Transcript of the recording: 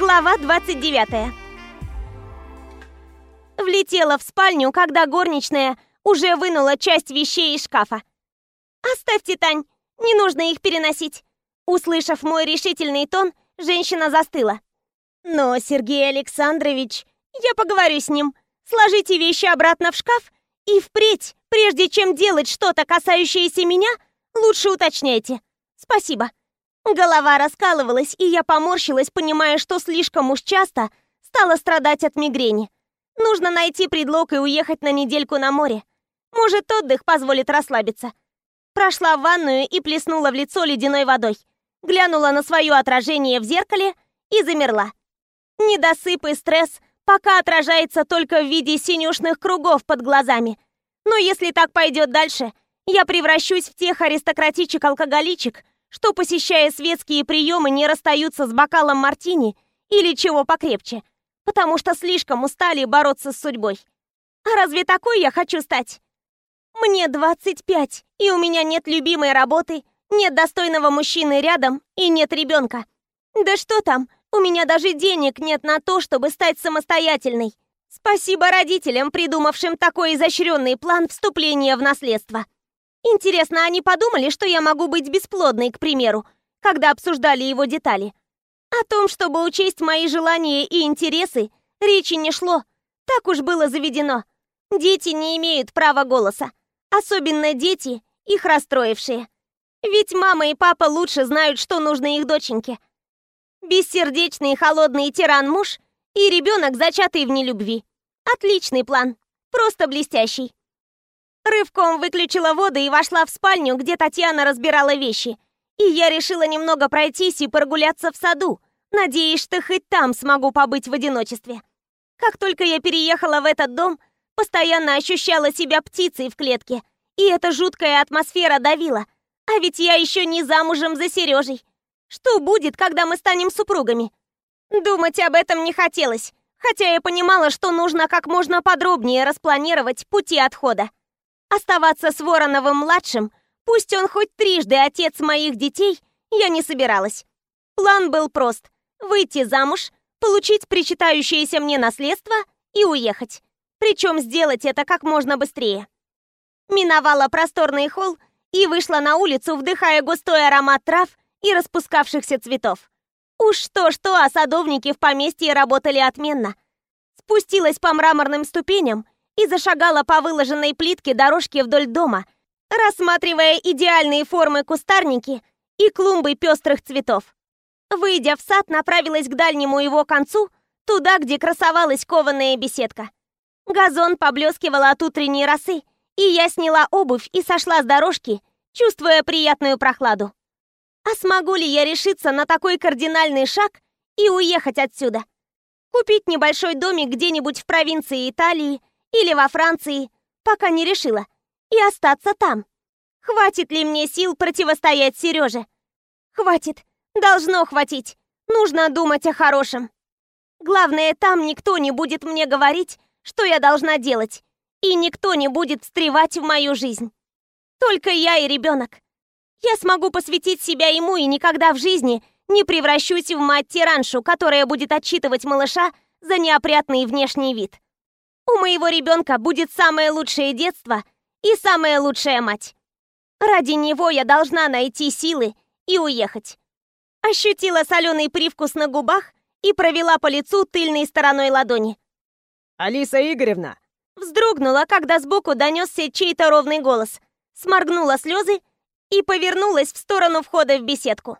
Глава 29 Влетела в спальню, когда горничная уже вынула часть вещей из шкафа. «Оставьте, Тань, не нужно их переносить». Услышав мой решительный тон, женщина застыла. «Но, Сергей Александрович, я поговорю с ним. Сложите вещи обратно в шкаф и впредь, прежде чем делать что-то, касающееся меня, лучше уточняйте. Спасибо». Голова раскалывалась, и я поморщилась, понимая, что слишком уж часто стала страдать от мигрени. Нужно найти предлог и уехать на недельку на море. Может, отдых позволит расслабиться. Прошла в ванную и плеснула в лицо ледяной водой. Глянула на свое отражение в зеркале и замерла. Недосып и стресс пока отражается только в виде синюшных кругов под глазами. Но если так пойдет дальше, я превращусь в тех аристократичек-алкоголичек, что, посещая светские приемы, не расстаются с бокалом мартини или чего покрепче, потому что слишком устали бороться с судьбой. А разве такой я хочу стать? Мне 25, и у меня нет любимой работы, нет достойного мужчины рядом и нет ребенка. Да что там, у меня даже денег нет на то, чтобы стать самостоятельной. Спасибо родителям, придумавшим такой изощренный план вступления в наследство. Интересно, они подумали, что я могу быть бесплодной, к примеру, когда обсуждали его детали? О том, чтобы учесть мои желания и интересы, речи не шло. Так уж было заведено. Дети не имеют права голоса. Особенно дети, их расстроившие. Ведь мама и папа лучше знают, что нужно их доченьке. Бессердечный холодный тиран-муж и ребенок, зачатый в нелюбви. Отличный план. Просто блестящий. Рывком выключила воду и вошла в спальню, где Татьяна разбирала вещи. И я решила немного пройтись и прогуляться в саду, надеясь, что хоть там смогу побыть в одиночестве. Как только я переехала в этот дом, постоянно ощущала себя птицей в клетке, и эта жуткая атмосфера давила. А ведь я еще не замужем за Сережей. Что будет, когда мы станем супругами? Думать об этом не хотелось, хотя я понимала, что нужно как можно подробнее распланировать пути отхода. Оставаться с Вороновым-младшим, пусть он хоть трижды отец моих детей, я не собиралась. План был прост – выйти замуж, получить причитающееся мне наследство и уехать. Причем сделать это как можно быстрее. Миновала просторный холл и вышла на улицу, вдыхая густой аромат трав и распускавшихся цветов. Уж что-что, а садовники в поместье работали отменно. Спустилась по мраморным ступеням и зашагала по выложенной плитке дорожке вдоль дома, рассматривая идеальные формы кустарники и клумбы пестрых цветов. Выйдя в сад, направилась к дальнему его концу, туда, где красовалась кованая беседка. Газон поблескивал от утренней росы, и я сняла обувь и сошла с дорожки, чувствуя приятную прохладу. А смогу ли я решиться на такой кардинальный шаг и уехать отсюда? Купить небольшой домик где-нибудь в провинции Италии или во Франции, пока не решила, и остаться там. Хватит ли мне сил противостоять Сереже? Хватит, должно хватить. Нужно думать о хорошем. Главное, там никто не будет мне говорить, что я должна делать, и никто не будет встревать в мою жизнь. Только я и ребенок. Я смогу посвятить себя ему и никогда в жизни не превращусь в мать-тираншу, которая будет отчитывать малыша за неопрятный внешний вид. У моего ребенка будет самое лучшее детство и самая лучшая мать. Ради него я должна найти силы и уехать. Ощутила соленый привкус на губах и провела по лицу тыльной стороной ладони. «Алиса Игоревна!» Вздрогнула, когда сбоку донесся чей-то ровный голос, сморгнула слезы и повернулась в сторону входа в беседку.